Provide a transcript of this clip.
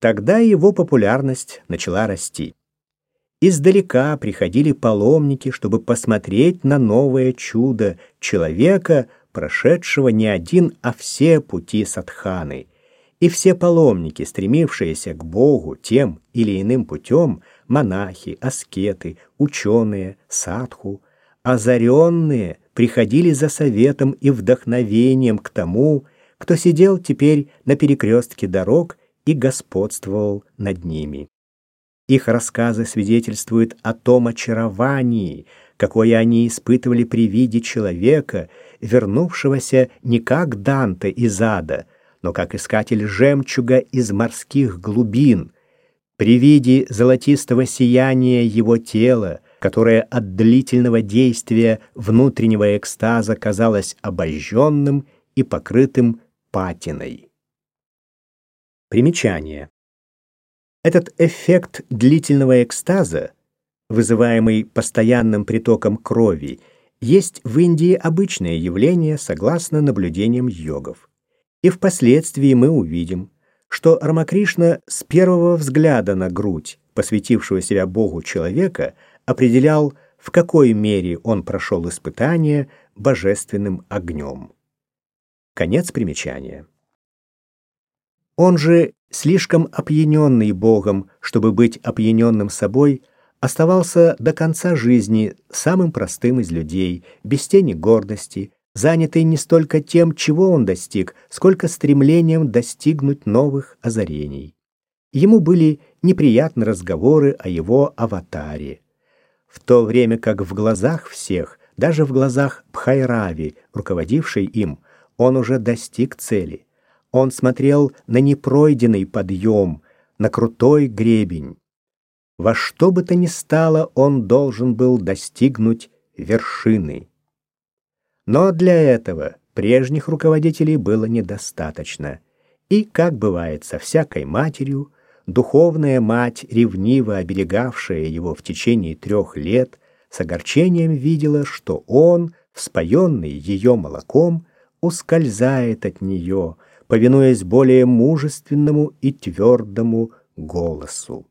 Тогда его популярность начала расти. Издалека приходили паломники, чтобы посмотреть на новое чудо человека, прошедшего не один, а все пути садханы. И все паломники, стремившиеся к Богу тем или иным путем, монахи, аскеты, ученые, садху, озаренные, приходили за советом и вдохновением к тому, кто сидел теперь на перекрестке дорог и господствовал над ними. Их рассказы свидетельствуют о том очаровании, какое они испытывали при виде человека, вернувшегося не как Данте из ада, но как искатель жемчуга из морских глубин, при виде золотистого сияния его тела, которое от длительного действия внутреннего экстаза казалось обожженным и покрытым патиной. Примечание. Этот эффект длительного экстаза, вызываемый постоянным притоком крови, есть в Индии обычное явление согласно наблюдениям йогов. И впоследствии мы увидим, что Рамакришна с первого взгляда на грудь посвятившего себя Богу человека определял, в какой мере он прошел испытание божественным огнем. Конец примечания. Он же, слишком опьяненный Богом, чтобы быть опьяненным собой, оставался до конца жизни самым простым из людей, без тени гордости, занятый не столько тем, чего он достиг, сколько стремлением достигнуть новых озарений. Ему были неприятны разговоры о его аватаре. В то время как в глазах всех, даже в глазах Пхайрави, руководившей им, он уже достиг цели. Он смотрел на непройденный подъем, на крутой гребень. Во что бы то ни стало, он должен был достигнуть вершины. Но для этого прежних руководителей было недостаточно. И, как бывает со всякой матерью, духовная мать, ревниво оберегавшая его в течение трех лет, с огорчением видела, что он, вспоенный ее молоком, ускользает от нее, повинуясь более мужественному и твердому голосу.